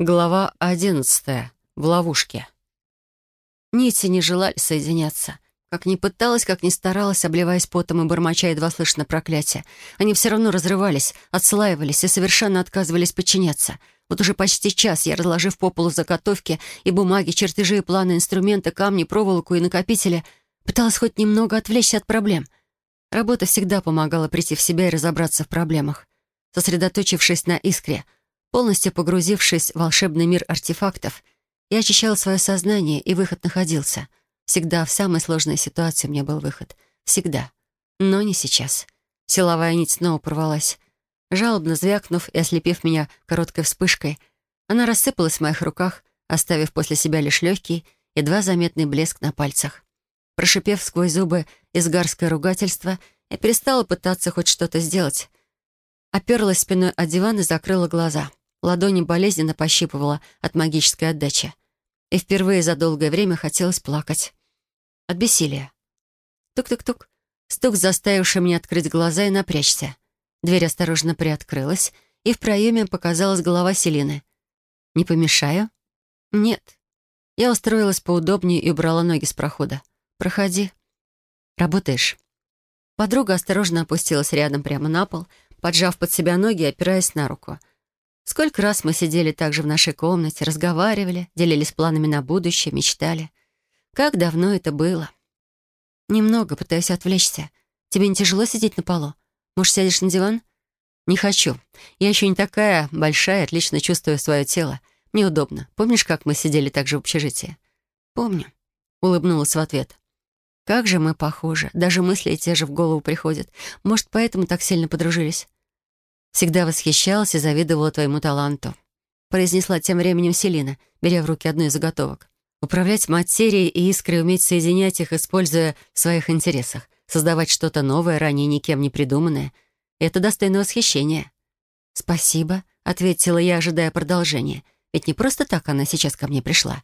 Глава одиннадцатая. В ловушке. Нити не желали соединяться. Как ни пыталась, как ни старалась, обливаясь потом и бормоча едва слышно проклятие, они все равно разрывались, отслаивались и совершенно отказывались подчиняться. Вот уже почти час я, разложив по полу заготовки и бумаги, чертежи и планы, инструменты, камни, проволоку и накопители, пыталась хоть немного отвлечься от проблем. Работа всегда помогала прийти в себя и разобраться в проблемах. Сосредоточившись на искре — Полностью погрузившись в волшебный мир артефактов, я очищала свое сознание, и выход находился. Всегда в самой сложной ситуации у меня был выход. Всегда. Но не сейчас. Силовая нить снова порвалась. Жалобно звякнув и ослепив меня короткой вспышкой, она рассыпалась в моих руках, оставив после себя лишь легкий, едва заметный блеск на пальцах. Прошипев сквозь зубы изгарское ругательство, я перестала пытаться хоть что-то сделать. Оперлась спиной о диван и закрыла глаза — Ладони болезненно пощипывала от магической отдачи. И впервые за долгое время хотелось плакать. От бессилия. Тук-тук-тук. Стук, заставивший меня открыть глаза и напрячься. Дверь осторожно приоткрылась, и в проеме показалась голова Селины. «Не помешаю?» «Нет». Я устроилась поудобнее и убрала ноги с прохода. «Проходи». «Работаешь?» Подруга осторожно опустилась рядом прямо на пол, поджав под себя ноги и опираясь на руку — Сколько раз мы сидели также в нашей комнате, разговаривали, делились планами на будущее, мечтали. Как давно это было. Немного пытаюсь отвлечься. Тебе не тяжело сидеть на полу? Может, сядешь на диван? Не хочу. Я еще не такая большая, отлично чувствую свое тело. Мне удобно. Помнишь, как мы сидели также в общежитии? Помню. Улыбнулась в ответ. Как же мы похожи. Даже мысли те же в голову приходят. Может, поэтому так сильно подружились? Всегда восхищалась и завидовала твоему таланту», произнесла тем временем Селина, беря в руки одну из заготовок. «Управлять материей и искрой уметь соединять их, используя в своих интересах, создавать что-то новое, ранее никем не придуманное. Это достойно восхищения». «Спасибо», — ответила я, ожидая продолжения. «Ведь не просто так она сейчас ко мне пришла».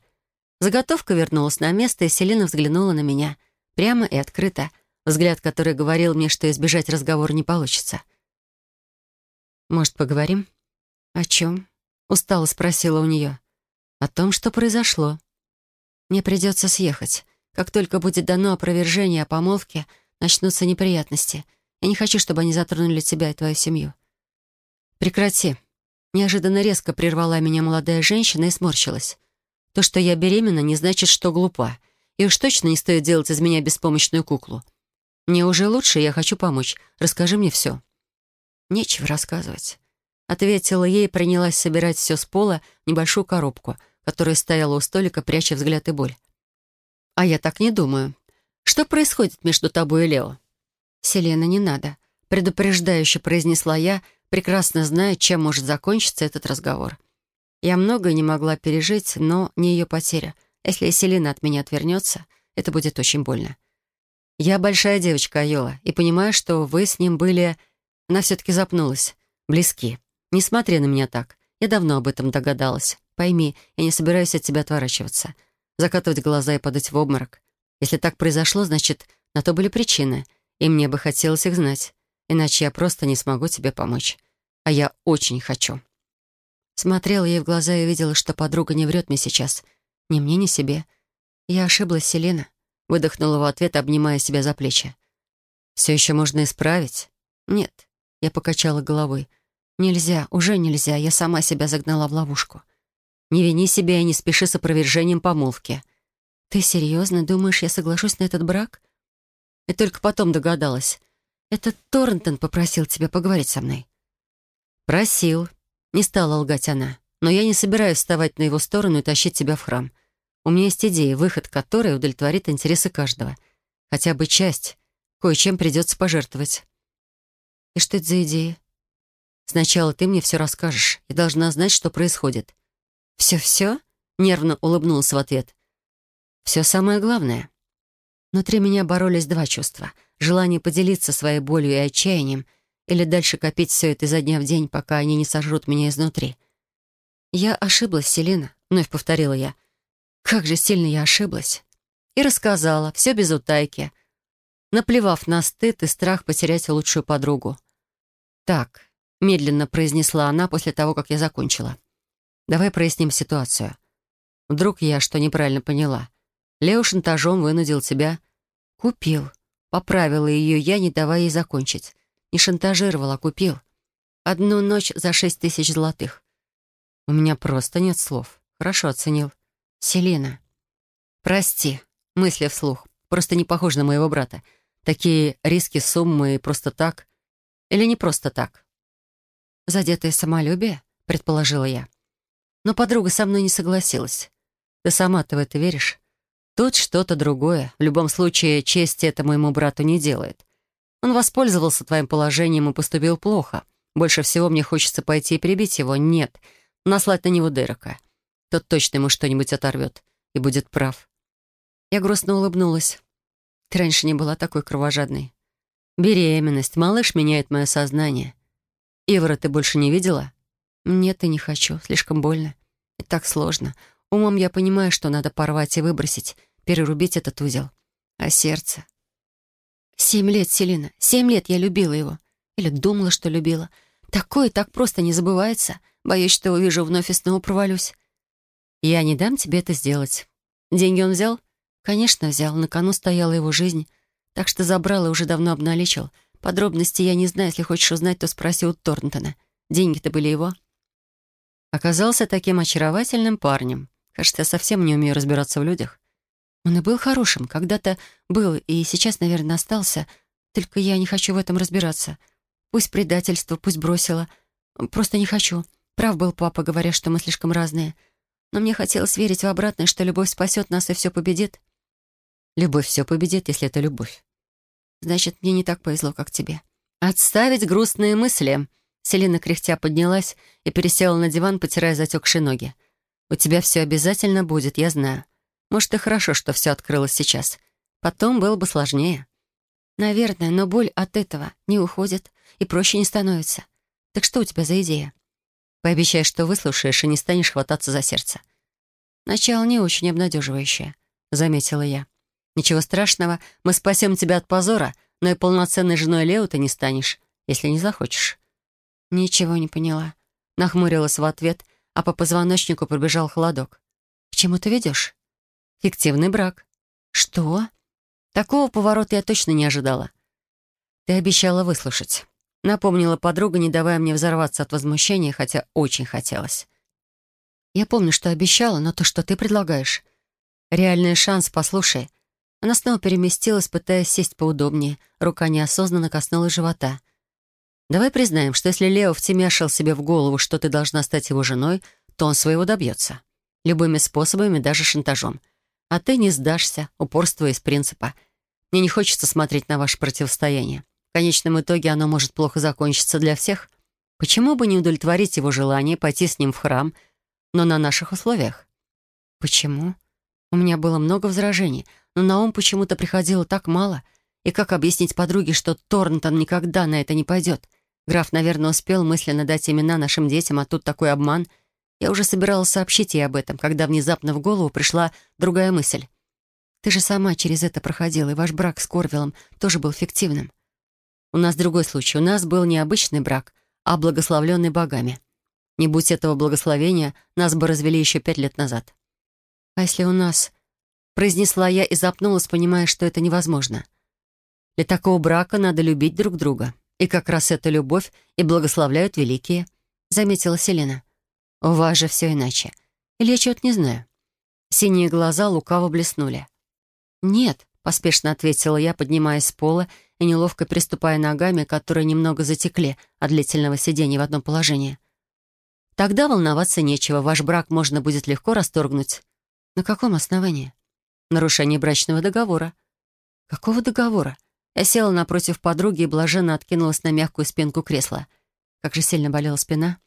Заготовка вернулась на место, и Селина взглянула на меня. Прямо и открыто. Взгляд, который говорил мне, что избежать разговора не получится. «Может, поговорим?» «О чем?» — устало спросила у нее. «О том, что произошло. Мне придется съехать. Как только будет дано опровержение о помолвке, начнутся неприятности. Я не хочу, чтобы они затронули тебя и твою семью». «Прекрати». Неожиданно резко прервала меня молодая женщина и сморщилась. «То, что я беременна, не значит, что глупа. И уж точно не стоит делать из меня беспомощную куклу. Мне уже лучше, я хочу помочь. Расскажи мне все». «Нечего рассказывать», — ответила ей и принялась собирать все с пола в небольшую коробку, которая стояла у столика, пряча взгляд и боль. «А я так не думаю. Что происходит между тобой и Лео?» «Селена, не надо», — предупреждающе произнесла я, прекрасно зная, чем может закончиться этот разговор. Я многое не могла пережить, но не ее потеря. Если Селена от меня отвернется, это будет очень больно. Я большая девочка, Айола, и понимаю, что вы с ним были она все-таки запнулась. Близки. Не смотри на меня так. Я давно об этом догадалась. Пойми, я не собираюсь от тебя отворачиваться. Закатывать глаза и падать в обморок. Если так произошло, значит, на то были причины. И мне бы хотелось их знать. Иначе я просто не смогу тебе помочь. А я очень хочу. Смотрела ей в глаза и увидела, что подруга не врет мне сейчас. Ни мне, ни себе. Я ошиблась, Селена. Выдохнула в ответ, обнимая себя за плечи. «Все еще можно исправить?» «Нет, я покачала головой. «Нельзя, уже нельзя. Я сама себя загнала в ловушку. Не вини себя и не спеши с опровержением помолвки. Ты серьезно думаешь, я соглашусь на этот брак?» И только потом догадалась. «Это Торнтон попросил тебя поговорить со мной». «Просил», — не стала лгать она. «Но я не собираюсь вставать на его сторону и тащить тебя в храм. У меня есть идея, выход которой удовлетворит интересы каждого. Хотя бы часть. Кое-чем придется пожертвовать». И что это за идея? Сначала ты мне все расскажешь. Я должна знать, что происходит. Все-все? Нервно улыбнулся в ответ. Все самое главное. Внутри меня боролись два чувства. Желание поделиться своей болью и отчаянием или дальше копить все это изо дня в день, пока они не сожрут меня изнутри. «Я ошиблась, Селина», — вновь повторила я. «Как же сильно я ошиблась». И рассказала, все без утайки, наплевав на стыд и страх потерять лучшую подругу. «Так», — медленно произнесла она после того, как я закончила. Давай проясним ситуацию. Вдруг я что неправильно поняла. Лео шантажом вынудил тебя. Купил. Поправила ее я, не давая ей закончить. Не шантажировала, а купил. Одну ночь за шесть тысяч золотых. У меня просто нет слов. Хорошо оценил. Селена. Прости, мысли вслух. Просто не похож на моего брата. Такие риски, суммы просто так. Или не просто так? Задетое самолюбие, предположила я. Но подруга со мной не согласилась. Ты сама-то в это веришь? Тут что-то другое. В любом случае, чести это моему брату не делает. Он воспользовался твоим положением и поступил плохо. Больше всего мне хочется пойти и прибить его. Нет, наслать на него Дерека. Тот точно ему что-нибудь оторвет и будет прав. Я грустно улыбнулась. Ты раньше не была такой кровожадной. Беременность. Малыш меняет мое сознание. Ивара ты больше не видела? Нет, и не хочу. Слишком больно. И так сложно. Умом я понимаю, что надо порвать и выбросить, перерубить этот узел. А сердце... Семь лет, Селина, семь лет я любила его. Или думала, что любила. Такое так просто не забывается. Боюсь, что увижу вновь и снова провалюсь. Я не дам тебе это сделать. Деньги он взял? Конечно, взял. На кону стояла его жизнь. Так что забрал и уже давно обналичил. Подробности я не знаю. Если хочешь узнать, то спроси у Торнтона. Деньги-то были его. Оказался таким очаровательным парнем. Кажется, я совсем не умею разбираться в людях. Он и был хорошим, когда-то был, и сейчас, наверное, остался. Только я не хочу в этом разбираться. Пусть предательство, пусть бросила. Просто не хочу. Прав был папа, говоря, что мы слишком разные. Но мне хотелось верить в обратное, что любовь спасет нас и все победит. Любовь все победит, если это любовь. Значит, мне не так повезло, как тебе. Отставить грустные мысли. Селина кряхтя поднялась и пересела на диван, потирая затекшие ноги. У тебя все обязательно будет, я знаю. Может, и хорошо, что все открылось сейчас. Потом было бы сложнее. Наверное, но боль от этого не уходит и проще не становится. Так что у тебя за идея? Пообещай, что выслушаешь и не станешь хвататься за сердце. Начало не очень обнадеживающее, заметила я. Ничего страшного, мы спасем тебя от позора, но и полноценной женой Лео ты не станешь, если не захочешь. Ничего не поняла. Нахмурилась в ответ, а по позвоночнику пробежал холодок. К чему ты ведешь? Фиктивный брак. Что? Такого поворота я точно не ожидала. Ты обещала выслушать. Напомнила подруга, не давая мне взорваться от возмущения, хотя очень хотелось. Я помню, что обещала, но то, что ты предлагаешь... Реальный шанс, послушай. Она снова переместилась, пытаясь сесть поудобнее. Рука неосознанно коснулась живота. Давай признаем, что если Лео втемяшил себе в голову, что ты должна стать его женой, то он своего добьется. Любыми способами, даже шантажом. А ты не сдашься, упорствуя из принципа. Мне не хочется смотреть на ваше противостояние. В конечном итоге оно может плохо закончиться для всех. Почему бы не удовлетворить его желание пойти с ним в храм, но на наших условиях? Почему? У меня было много возражений, но на ум почему-то приходило так мало. И как объяснить подруге, что Торнтон никогда на это не пойдет? Граф, наверное, успел мысленно дать имена нашим детям, а тут такой обман — я уже собиралась сообщить ей об этом, когда внезапно в голову пришла другая мысль. «Ты же сама через это проходила, и ваш брак с Корвиллом тоже был фиктивным. У нас другой случай. У нас был не обычный брак, а благословленный богами. Не будь этого благословения, нас бы развели еще пять лет назад. А если у нас...» Произнесла я и запнулась, понимая, что это невозможно. Для такого брака надо любить друг друга. И как раз эту любовь и благословляют великие, заметила Селена. «У вас же все иначе. Или я чего-то не знаю?» Синие глаза лукаво блеснули. «Нет», — поспешно ответила я, поднимаясь с пола и неловко приступая ногами, которые немного затекли от длительного сидения в одном положении. «Тогда волноваться нечего, ваш брак можно будет легко расторгнуть». «На каком основании?» «Нарушение брачного договора». «Какого договора?» Я села напротив подруги и блаженно откинулась на мягкую спинку кресла. Как же сильно болела спина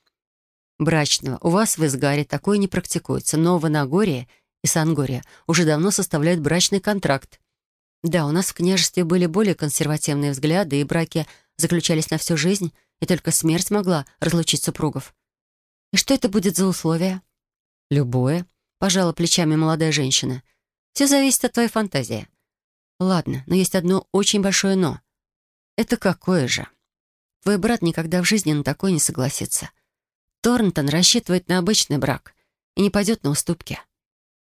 брачного. У вас в Изгаре такое не практикуется, но в Инагорье и Сангорье уже давно составляют брачный контракт. Да, у нас в княжестве были более консервативные взгляды, и браки заключались на всю жизнь, и только смерть могла разлучить супругов. И что это будет за условия? Любое, пожала плечами молодая женщина. Все зависит от твоей фантазии. Ладно, но есть одно очень большое «но». Это какое же? Твой брат никогда в жизни на такое не согласится. Торнтон рассчитывает на обычный брак и не пойдет на уступки.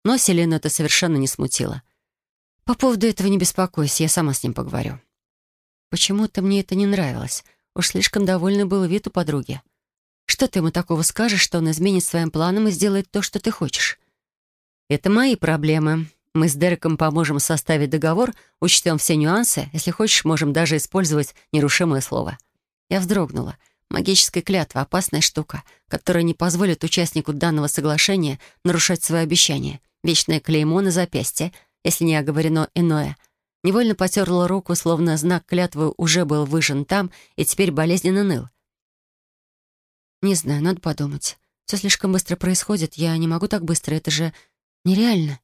Но Селену это совершенно не смутило. По поводу этого не беспокойся, я сама с ним поговорю. Почему-то мне это не нравилось. Уж слишком довольный был вид у подруги. Что ты ему такого скажешь, что он изменит своим планам и сделает то, что ты хочешь? Это мои проблемы. Мы с Дереком поможем составить договор, учтем все нюансы. Если хочешь, можем даже использовать нерушимое слово. Я вздрогнула. Магическая клятва — опасная штука, которая не позволит участнику данного соглашения нарушать свои обещания. Вечное клеймо на запястье, если не оговорено иное. Невольно потерла руку, словно знак клятвы уже был выжжен там и теперь болезненно ныл. «Не знаю, надо подумать. Все слишком быстро происходит. Я не могу так быстро. Это же нереально».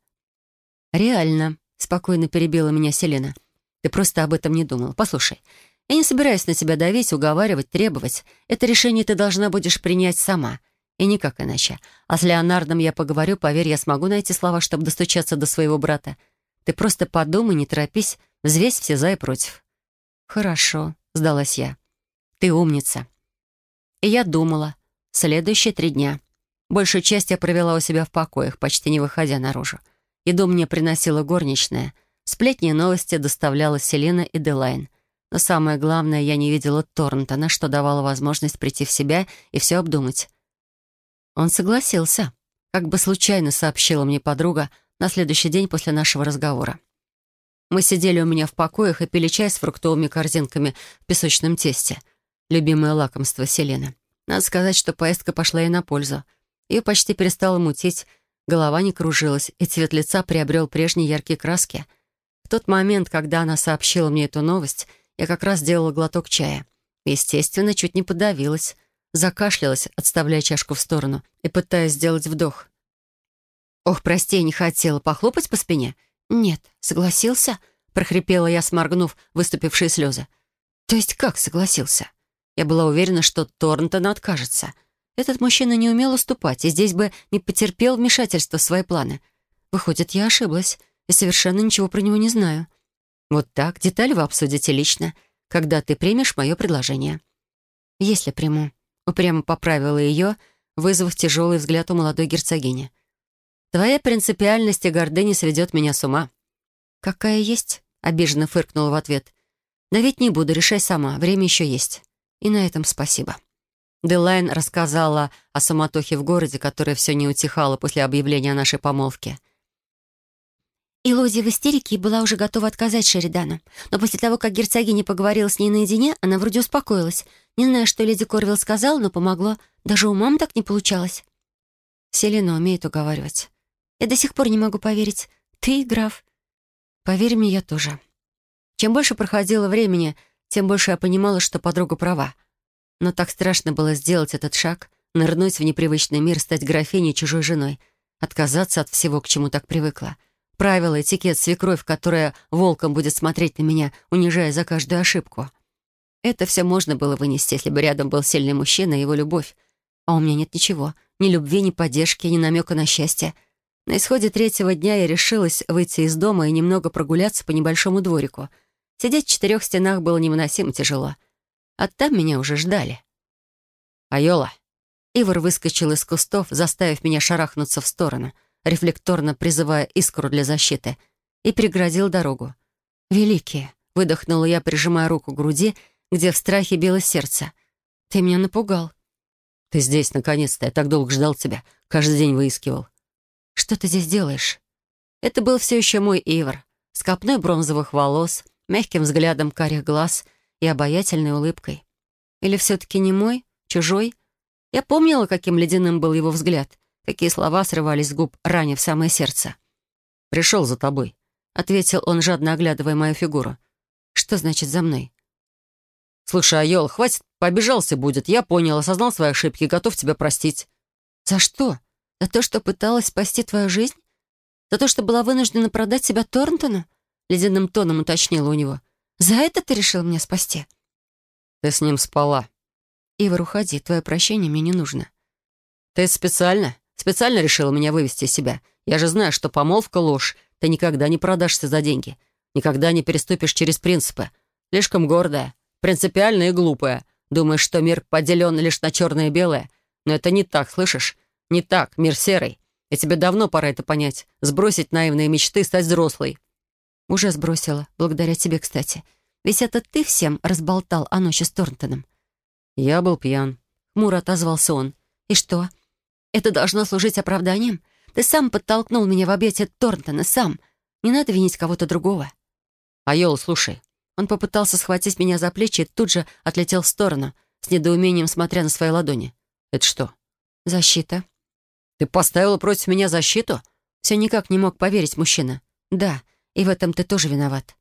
«Реально», — спокойно перебила меня Селена. «Ты просто об этом не думала. Послушай, я не собираюсь на тебя давить, уговаривать, требовать. Это решение ты должна будешь принять сама. И никак иначе. А с Леонардом я поговорю, поверь, я смогу найти слова, чтобы достучаться до своего брата. Ты просто подумай, не торопись, взвесь все за и против». «Хорошо», — сдалась я. «Ты умница. И я думала. Следующие три дня. Большую часть я провела у себя в покоях, почти не выходя наружу. Еду мне приносила горничная. Сплетни и новости доставляла Селена и Делайн. Но самое главное, я не видела Торнтона, что давало возможность прийти в себя и все обдумать. Он согласился. Как бы случайно сообщила мне подруга на следующий день после нашего разговора. Мы сидели у меня в покоях и пили чай с фруктовыми корзинками в песочном тесте — любимое лакомство Селены. Надо сказать, что поездка пошла ей на пользу. Ее почти перестало мутить, голова не кружилась, и цвет лица приобрел прежние яркие краски. В тот момент, когда она сообщила мне эту новость, я как раз делала глоток чая. Естественно, чуть не подавилась. Закашлялась, отставляя чашку в сторону и пытаясь сделать вдох. «Ох, прости, не хотела. Похлопать по спине?» «Нет, согласился?» — прохрипела я, сморгнув выступившие слезы. «То есть как согласился?» Я была уверена, что Торнтон откажется. Этот мужчина не умел уступать, и здесь бы не потерпел вмешательства в свои планы. Выходит, я ошиблась, и совершенно ничего про него не знаю. Вот так, детали вы обсудите лично, когда ты примешь мое предложение. Если приму. Упрямо поправила ее, вызвав тяжелый взгляд у молодой герцогини. Твоя принципиальность и гордыня сведет меня с ума. «Какая есть?» — обиженно фыркнула в ответ. «Да ведь не буду, решай сама, время еще есть». И на этом спасибо. Делайн рассказала о суматохе в городе, которая все не утихала после объявления о нашей помолвке. Илози в истерике и была уже готова отказать Шеридану. Но после того, как герцогиня поговорила с ней наедине, она вроде успокоилась. Не знаю, что леди Корвилл сказала, но помогло. Даже у мам так не получалось. Селена умеет уговаривать. Я до сих пор не могу поверить. Ты, граф. Поверь мне, я тоже. Чем больше проходило времени, тем больше я понимала, что подруга права. Но так страшно было сделать этот шаг, нырнуть в непривычный мир, стать графиней чужой женой, отказаться от всего, к чему так привыкла. Правила, этикет, свекровь, которая волком будет смотреть на меня, унижая за каждую ошибку. Это все можно было вынести, если бы рядом был сильный мужчина и его любовь. А у меня нет ничего. Ни любви, ни поддержки, ни намека на счастье. На исходе третьего дня я решилась выйти из дома и немного прогуляться по небольшому дворику — Сидеть в четырех стенах было невыносимо тяжело. А там меня уже ждали. «Айола!» Ивар выскочил из кустов, заставив меня шарахнуться в сторону, рефлекторно призывая искру для защиты, и преградил дорогу. «Великие!» — выдохнула я, прижимая руку к груди, где в страхе билось сердце. «Ты меня напугал». «Ты здесь, наконец-то. Я так долго ждал тебя. Каждый день выискивал». «Что ты здесь делаешь?» Это был все еще мой Ивар, с копной бронзовых волос, мягким взглядом карих глаз и обаятельной улыбкой. Или все-таки не мой, чужой? Я помнила, каким ледяным был его взгляд, какие слова срывались с губ, ранив самое сердце. «Пришел за тобой», — ответил он, жадно оглядывая мою фигуру. «Что значит за мной?» «Слушай, Айол, хватит, побежался будет. Я понял, осознал свои ошибки, готов тебя простить». «За что? За то, что пыталась спасти твою жизнь? За то, что была вынуждена продать себя Торнтону? — ледяным тоном уточнила у него. «За это ты решил меня спасти?» «Ты с ним спала». «Ивар, уходи, твое прощение мне не нужно». «Ты специально? Специально решила меня вывести из себя? Я же знаю, что помолвка — ложь. Ты никогда не продашься за деньги. Никогда не переступишь через принципы. Слишком гордая, принципиальная и глупая. Думаешь, что мир поделен лишь на черное и белое? Но это не так, слышишь? Не так, мир серый. И тебе давно пора это понять. Сбросить наивные мечты, стать взрослой». «Уже сбросила. Благодаря тебе, кстати. Ведь это ты всем разболтал о ночи с Торнтоном». «Я был пьян», — хмуро отозвался он. «И что? Это должно служить оправданием? Ты сам подтолкнул меня в объятия Торнтона, сам. Не надо винить кого-то другого». «Айол, слушай». Он попытался схватить меня за плечи и тут же отлетел в сторону, с недоумением смотря на свои ладони. «Это что?» «Защита». «Ты поставила против меня защиту?» Все никак не мог поверить мужчина. «Да, и в этом ты тоже виноват».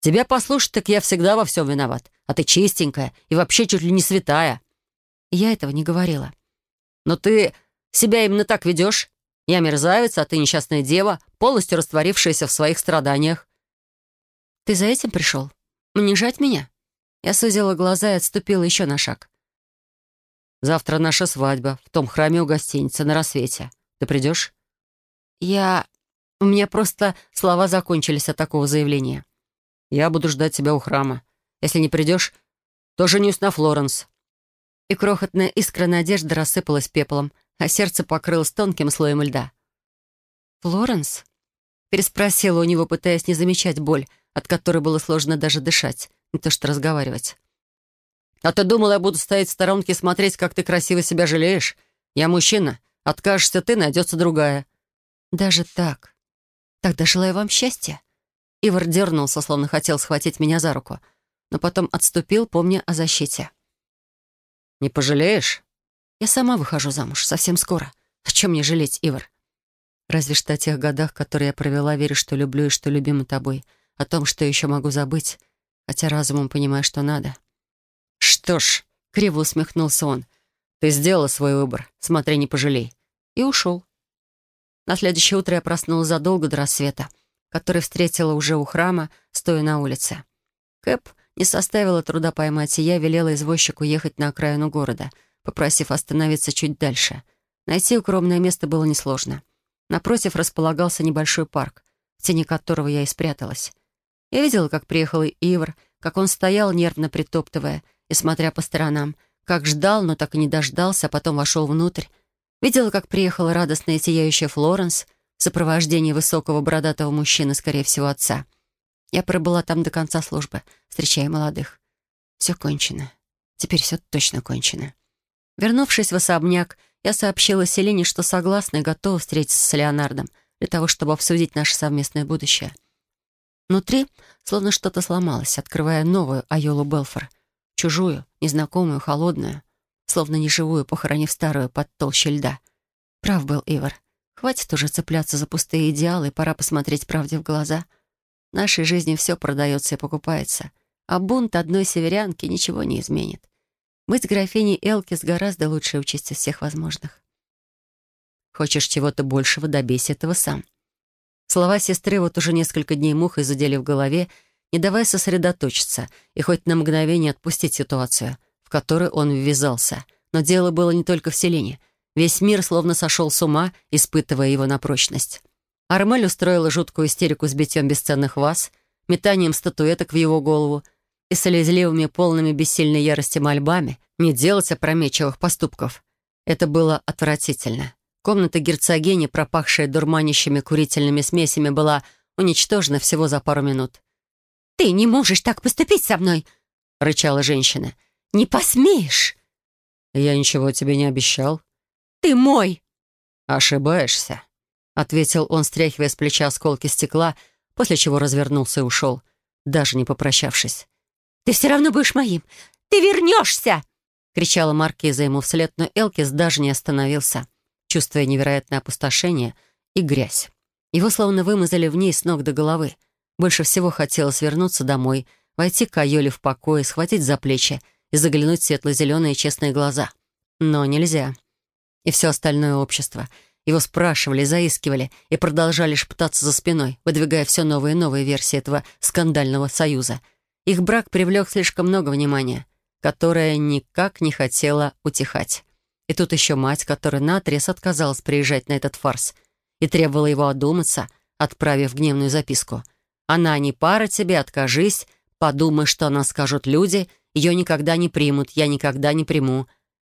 «Тебя послушать, так я всегда во всем виноват. А ты чистенькая и вообще чуть ли не святая». Я этого не говорила. «Но ты себя именно так ведешь. Я мерзавец, а ты несчастная дева, полностью растворившаяся в своих страданиях». «Ты за этим пришел? Унижать меня?» Я сузила глаза и отступила еще на шаг. «Завтра наша свадьба в том храме у гостиницы на рассвете. Ты придешь?» «Я... У меня просто слова закончились от такого заявления». «Я буду ждать тебя у храма. Если не придешь, то женюсь на Флоренс». И крохотная искра надежды рассыпалась пеплом, а сердце покрылось тонким слоем льда. «Флоренс?» — переспросила у него, пытаясь не замечать боль, от которой было сложно даже дышать, не то что разговаривать. «А ты думала, я буду стоять в сторонке и смотреть, как ты красиво себя жалеешь? Я мужчина. Откажешься ты, найдется другая». «Даже так? Тогда желаю вам счастья». Ивар дернулся, словно хотел схватить меня за руку, но потом отступил, помня о защите. «Не пожалеешь?» «Я сама выхожу замуж, совсем скоро. О чем мне жалеть, Ивар?» «Разве что о тех годах, которые я провела, верю, что люблю и что любима тобой, о том, что еще могу забыть, хотя разумом понимаю, что надо». «Что ж», — криво усмехнулся он, — «ты сделала свой выбор, смотри, не пожалей». И ушел. На следующее утро я проснулась задолго до рассвета, который встретила уже у храма, стоя на улице. Кэп не составило труда поймать, и я велела извозчику ехать на окраину города, попросив остановиться чуть дальше. Найти укромное место было несложно. Напротив располагался небольшой парк, в тени которого я и спряталась. Я видела, как приехал Ивр, как он стоял, нервно притоптывая, и смотря по сторонам, как ждал, но так и не дождался, а потом вошел внутрь. Видела, как приехала радостная сияющая Флоренс в сопровождении высокого бородатого мужчины, скорее всего, отца. Я пробыла там до конца службы, встречая молодых. Все кончено. Теперь все точно кончено. Вернувшись в особняк, я сообщила Селине, что согласна и готова встретиться с Леонардом для того, чтобы обсудить наше совместное будущее. Внутри словно что-то сломалось, открывая новую Айолу Белфор — Чужую, незнакомую, холодную, словно неживую, похоронив старую под толщей льда. Прав был Ивар. Хватит уже цепляться за пустые идеалы, пора посмотреть правде в глаза. В нашей жизни все продается и покупается, а бунт одной северянки ничего не изменит. Быть графиней Элкис гораздо лучшая участь всех возможных. Хочешь чего-то большего, добейся этого сам. Слова сестры вот уже несколько дней мухой зудели в голове, не давая сосредоточиться и хоть на мгновение отпустить ситуацию, в которую он ввязался. Но дело было не только в Селине. Весь мир словно сошел с ума, испытывая его на прочность. Армель устроила жуткую истерику с битьем бесценных ваз, метанием статуэток в его голову и слезливыми, полными бессильной ярости мольбами не делать опрометчивых поступков. Это было отвратительно. Комната герцогини, пропахшая дурманящими курительными смесями, была уничтожена всего за пару минут. «Ты не можешь так поступить со мной!» — рычала женщина. «Не посмеешь!» «Я ничего тебе не обещал». «Ты мой!» «Ошибаешься», — ответил он, стряхивая с плеча осколки стекла, после чего развернулся и ушел, даже не попрощавшись. «Ты все равно будешь моим! Ты вернешься!» — кричала Маркиза ему вслед, но Элкис даже не остановился, чувствуя невероятное опустошение и грязь. Его словно вымазали в ней с ног до головы — больше всего хотелось вернуться домой, войти к Айоле в покое, схватить за плечи и заглянуть в светло-зеленые честные глаза. Но нельзя. И все остальное общество. Его спрашивали, заискивали и продолжали шептаться за спиной, выдвигая все новые и новые версии этого скандального союза. Их брак привлек слишком много внимания, которое никак не хотело утихать. И тут еще мать, которая наотрез отказалась приезжать на этот фарс и требовала его одуматься, отправив гневную записку — она не пара тебе, откажись. Подумай, что она скажут люди. Ее никогда не примут, я никогда не приму.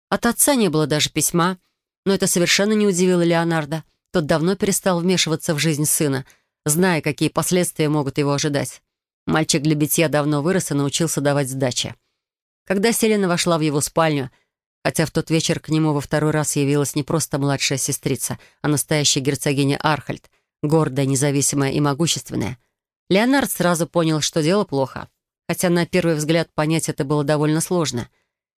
От отца не было даже письма, но это совершенно не удивило Леонардо. Тот давно перестал вмешиваться в жизнь сына, зная, какие последствия могут его ожидать. Мальчик для битья давно вырос и научился давать сдачи. Когда Селена вошла в его спальню, хотя в тот вечер к нему во второй раз явилась не просто младшая сестрица, а настоящая герцогиня Архальд, гордая, независимая и могущественная, Леонард сразу понял, что дело плохо. Хотя на первый взгляд понять это было довольно сложно.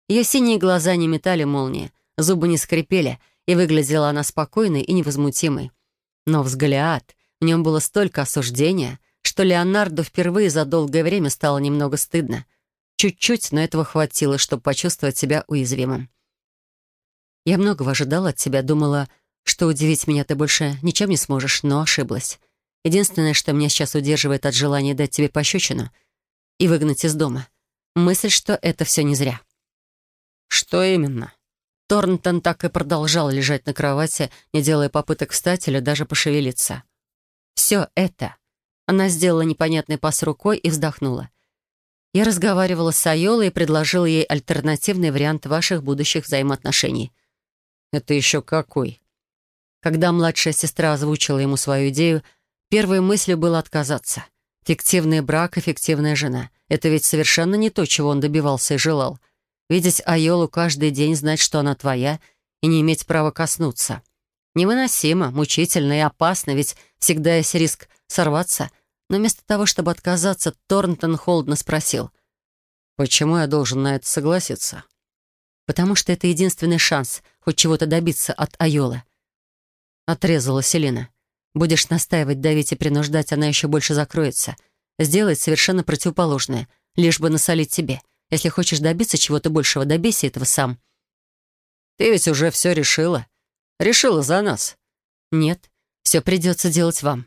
Ее синие глаза не метали молнии, зубы не скрипели — и выглядела она спокойной и невозмутимой. Но взгляд, в нем было столько осуждения, что Леонарду впервые за долгое время стало немного стыдно. Чуть-чуть, но этого хватило, чтобы почувствовать себя уязвимым. «Я многого ожидала от тебя, думала, что удивить меня ты больше ничем не сможешь, но ошиблась. Единственное, что меня сейчас удерживает от желания дать тебе пощечину и выгнать из дома. Мысль, что это все не зря». «Что именно?» Торнтон так и продолжал лежать на кровати, не делая попыток встать или даже пошевелиться. «Все это...» Она сделала непонятный пас рукой и вздохнула. «Я разговаривала с Айолой и предложила ей альтернативный вариант ваших будущих взаимоотношений». «Это еще какой?» Когда младшая сестра озвучила ему свою идею, первой мыслью было отказаться. Фиктивный брак и фиктивная жена — это ведь совершенно не то, чего он добивался и желал — Видеть Айолу каждый день, знать, что она твоя, и не иметь права коснуться. Невыносимо, мучительно и опасно, ведь всегда есть риск сорваться. Но вместо того, чтобы отказаться, Торнтон холодно спросил. «Почему я должен на это согласиться?» «Потому что это единственный шанс хоть чего-то добиться от Айолы». Отрезала Селина. «Будешь настаивать, давить и принуждать, она еще больше закроется. Сделает совершенно противоположное, лишь бы насолить тебе». Если хочешь добиться чего-то большего, добейся этого сам». «Ты ведь уже все решила. Решила за нас». «Нет, все придется делать вам.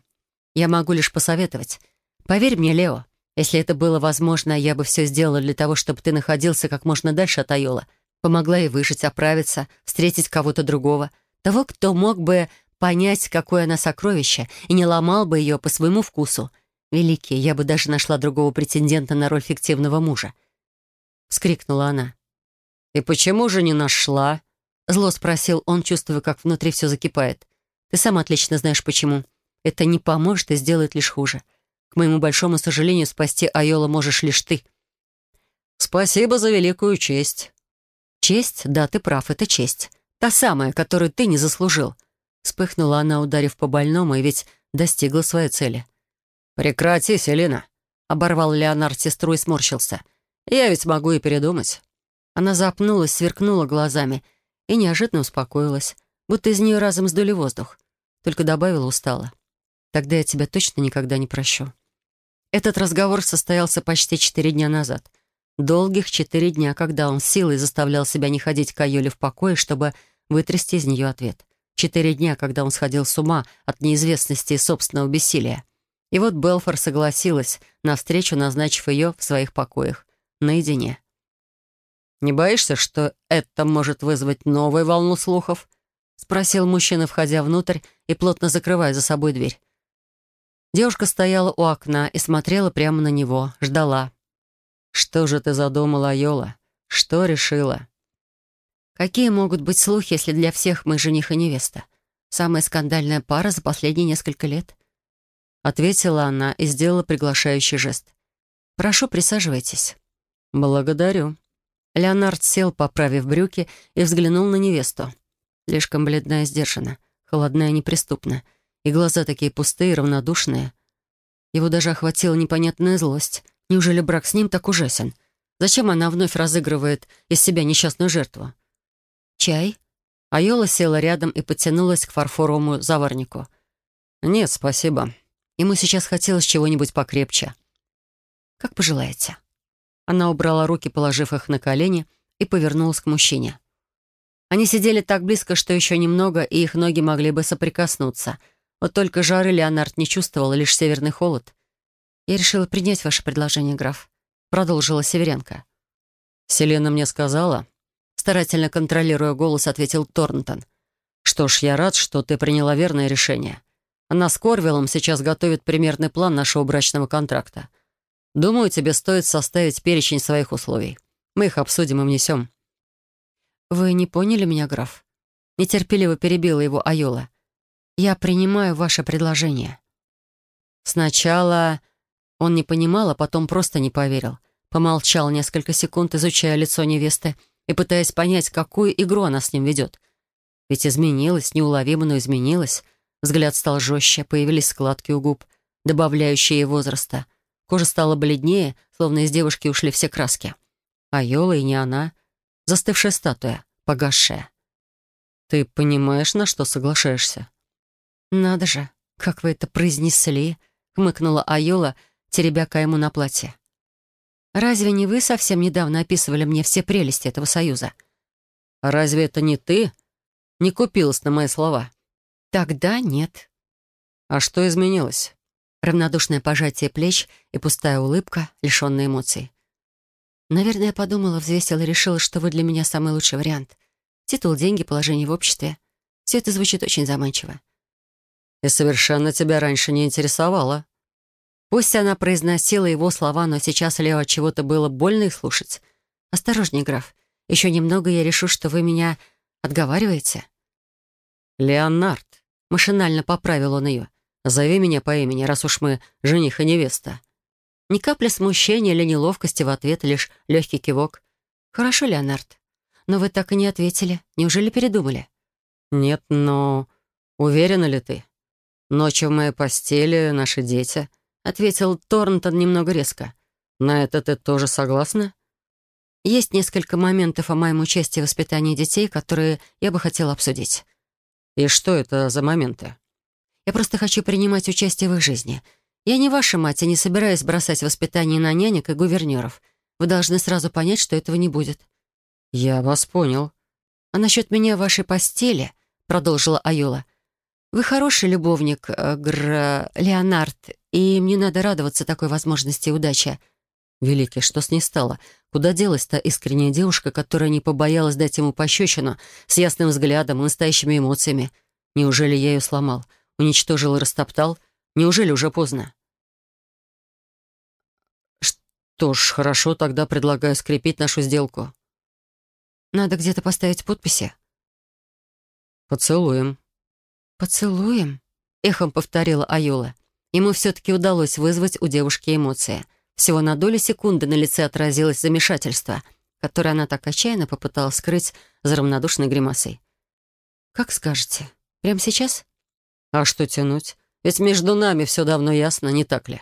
Я могу лишь посоветовать. Поверь мне, Лео, если это было возможно, я бы все сделала для того, чтобы ты находился как можно дальше от Айола. Помогла ей выжить, оправиться, встретить кого-то другого. Того, кто мог бы понять, какое она сокровище, и не ломал бы ее по своему вкусу. Великий, я бы даже нашла другого претендента на роль фиктивного мужа. — вскрикнула она. «И почему же не нашла?» Зло спросил он, чувствуя, как внутри все закипает. «Ты сам отлично знаешь, почему. Это не поможет и сделает лишь хуже. К моему большому сожалению, спасти Айола можешь лишь ты». «Спасибо за великую честь». «Честь? Да, ты прав, это честь. Та самая, которую ты не заслужил». Вспыхнула она, ударив по больному, и ведь достигла своей цели. «Прекрати, Селина!» — оборвал Леонард сестру и сморщился — я ведь могу и передумать». Она запнулась, сверкнула глазами и неожиданно успокоилась, будто из нее разом сдули воздух. Только добавила устало. «Тогда я тебя точно никогда не прощу». Этот разговор состоялся почти четыре дня назад. Долгих четыре дня, когда он силой заставлял себя не ходить к Айоле в покое, чтобы вытрясти из нее ответ. Четыре дня, когда он сходил с ума от неизвестности и собственного бессилия. И вот Белфор согласилась на встречу, назначив ее в своих покоях наедине. «Не боишься, что это может вызвать новую волну слухов?» — спросил мужчина, входя внутрь и плотно закрывая за собой дверь. Девушка стояла у окна и смотрела прямо на него, ждала. «Что же ты задумала, Йола? Что решила?» «Какие могут быть слухи, если для всех мы жених и невеста? Самая скандальная пара за последние несколько лет?» Ответила она и сделала приглашающий жест. «Прошу, присаживайтесь». «Благодарю». Леонард сел, поправив брюки, и взглянул на невесту. Слишком бледная и сдержана, холодная и неприступна, и глаза такие пустые и равнодушные. Его даже охватила непонятная злость. Неужели брак с ним так ужасен? Зачем она вновь разыгрывает из себя несчастную жертву? «Чай?» Айола села рядом и потянулась к фарфоровому заварнику. «Нет, спасибо. Ему сейчас хотелось чего-нибудь покрепче». «Как пожелаете». Она убрала руки, положив их на колени, и повернулась к мужчине. Они сидели так близко, что еще немного, и их ноги могли бы соприкоснуться. Вот только жары Леонард не чувствовал, лишь северный холод. «Я решила принять ваше предложение, граф», — продолжила Северенко. «Селена мне сказала», — старательно контролируя голос, ответил Торнтон. «Что ж, я рад, что ты приняла верное решение. Она с Корвиллом сейчас готовит примерный план нашего брачного контракта. Думаю, тебе стоит составить перечень своих условий. Мы их обсудим и внесем». «Вы не поняли меня, граф?» Нетерпеливо перебила его Айола. «Я принимаю ваше предложение». Сначала он не понимал, а потом просто не поверил. Помолчал несколько секунд, изучая лицо невесты и пытаясь понять, какую игру она с ним ведет. Ведь изменилась, неуловимо, но изменилась. Взгляд стал жестче, появились складки у губ, добавляющие возраста. Кожа стала бледнее, словно из девушки ушли все краски. А Йола и не она. Застывшая статуя, погасшая. «Ты понимаешь, на что соглашаешься?» «Надо же, как вы это произнесли!» — хмыкнула Айола, теребя кайму на платье. «Разве не вы совсем недавно описывали мне все прелести этого союза?» «Разве это не ты?» «Не купилась на мои слова». «Тогда нет». «А что изменилось?» Равнодушное пожатие плеч и пустая улыбка, лишенная эмоций. Наверное, я подумала, взвесила и решила, что вы для меня самый лучший вариант. Титул, деньги, положение в обществе. Все это звучит очень заманчиво. И совершенно тебя раньше не интересовало. Пусть она произносила его слова, но сейчас Лео от чего-то было больно их слушать. «Осторожней, граф. Еще немного я решу, что вы меня отговариваете». «Леонард», — машинально поправил он ее. «Зови меня по имени, раз уж мы жених и невеста». Ни капли смущения или неловкости в ответ, лишь легкий кивок. «Хорошо, Леонард. Но вы так и не ответили. Неужели передумали?» «Нет, но... Уверена ли ты? Ночью в моей постели наши дети ответил Торнтон немного резко. «На это ты тоже согласна?» «Есть несколько моментов о моем участии в воспитании детей, которые я бы хотела обсудить». «И что это за моменты?» «Я просто хочу принимать участие в их жизни. Я не ваша мать и не собираюсь бросать воспитание на нянек и гувернеров. Вы должны сразу понять, что этого не будет». «Я вас понял». «А насчет меня в вашей постели», — продолжила Айола, — вы хороший любовник, э, Гр... Леонард, и мне надо радоваться такой возможности и удачи». Великий, что с ней стало? Куда делась та искренняя девушка, которая не побоялась дать ему пощечину, с ясным взглядом, настоящими эмоциями? Неужели я ее сломал? Уничтожил и растоптал? Неужели уже поздно? Что ж, хорошо, тогда предлагаю скрепить нашу сделку. Надо где-то поставить подписи. Поцелуем. «Поцелуем?» — эхом повторила Айола. Ему все-таки удалось вызвать у девушки эмоции. Всего на долю секунды на лице отразилось замешательство, которое она так отчаянно попыталась скрыть за равнодушной гримасой. «Как скажете. Прямо сейчас?» «А что тянуть? Ведь между нами все давно ясно, не так ли?»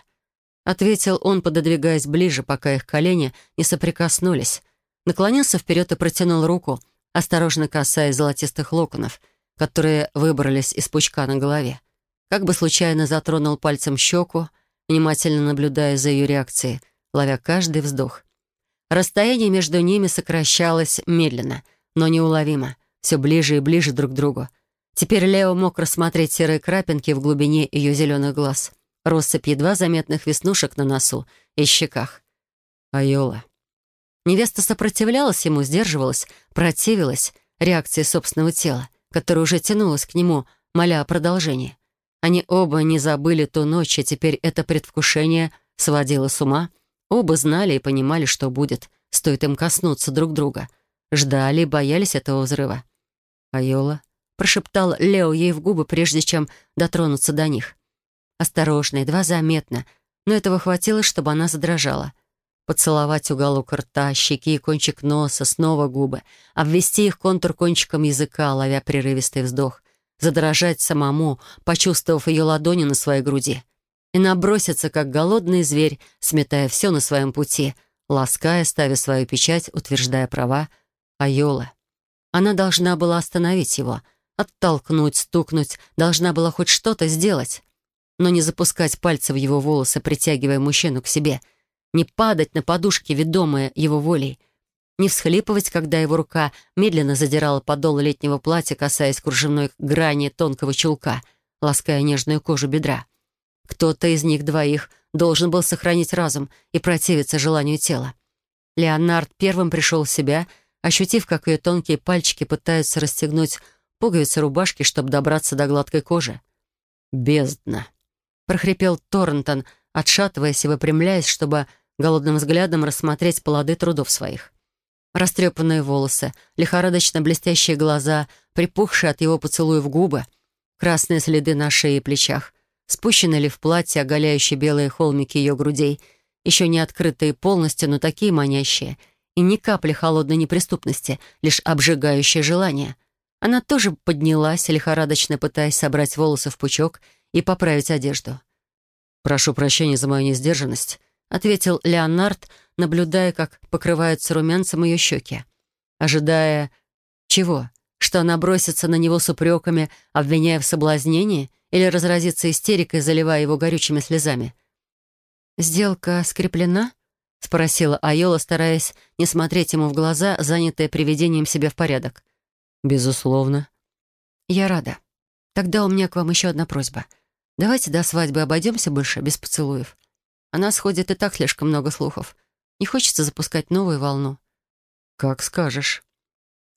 Ответил он, пододвигаясь ближе, пока их колени не соприкоснулись. Наклонился вперед и протянул руку, осторожно касаясь золотистых локонов — которые выбрались из пучка на голове. Как бы случайно затронул пальцем щеку, внимательно наблюдая за ее реакцией, ловя каждый вздох. Расстояние между ними сокращалось медленно, но неуловимо, все ближе и ближе друг к другу. Теперь Лео мог рассмотреть серые крапинки в глубине ее зеленых глаз, россыпь едва заметных веснушек на носу и щеках. Айола. Невеста сопротивлялась ему, сдерживалась, противилась реакции собственного тела которая уже тянулась к нему, моля о продолжении. Они оба не забыли ту ночь, и теперь это предвкушение сводило с ума. Оба знали и понимали, что будет, стоит им коснуться друг друга. Ждали и боялись этого взрыва. «Айола», — прошептал Лео ей в губы, прежде чем дотронуться до них. Осторожно, едва заметно, но этого хватило, чтобы она задрожала — поцеловать уголок рта, щеки и кончик носа, снова губы, обвести их контур кончиком языка, ловя прерывистый вздох, задрожать самому, почувствовав ее ладони на своей груди, и наброситься, как голодный зверь, сметая все на своем пути, лаская, ставя свою печать, утверждая права, Айола. Она должна была остановить его, оттолкнуть, стукнуть, должна была хоть что-то сделать, но не запускать пальцы в его волосы, притягивая мужчину к себе — не падать на подушке, ведомая его волей, не всхлипывать, когда его рука медленно задирала подол летнего платья, касаясь кружевной грани тонкого чулка, лаская нежную кожу бедра. Кто-то из них двоих должен был сохранить разум и противиться желанию тела. Леонард первым пришел в себя, ощутив, как ее тонкие пальчики пытаются расстегнуть пуговицы рубашки, чтобы добраться до гладкой кожи. «Бездна!» — прохрипел Торнтон, отшатываясь и выпрямляясь, чтобы голодным взглядом рассмотреть плоды трудов своих. Растрепанные волосы, лихорадочно блестящие глаза, припухшие от его поцелуев губы, красные следы на шее и плечах, спущенные ли в платье, оголяющие белые холмики ее грудей, еще не открытые полностью, но такие манящие, и ни капли холодной неприступности, лишь обжигающее желание. Она тоже поднялась, лихорадочно пытаясь собрать волосы в пучок и поправить одежду. «Прошу прощения за мою несдержанность», — ответил Леонард, наблюдая, как покрываются румянцем ее щеки. Ожидая... чего? Что она бросится на него с упреками, обвиняя в соблазнении, или разразится истерикой, заливая его горючими слезами? «Сделка скреплена?» — спросила Айола, стараясь не смотреть ему в глаза, занятая приведением себя в порядок. «Безусловно». «Я рада. Тогда у меня к вам еще одна просьба. Давайте до свадьбы обойдемся больше без поцелуев. О нас ходит и так слишком много слухов. Не хочется запускать новую волну». «Как скажешь».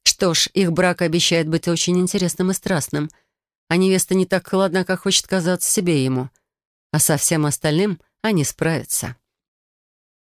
Что ж, их брак обещает быть очень интересным и страстным. А невеста не так холодна, как хочет казаться себе ему. А со всем остальным они справятся.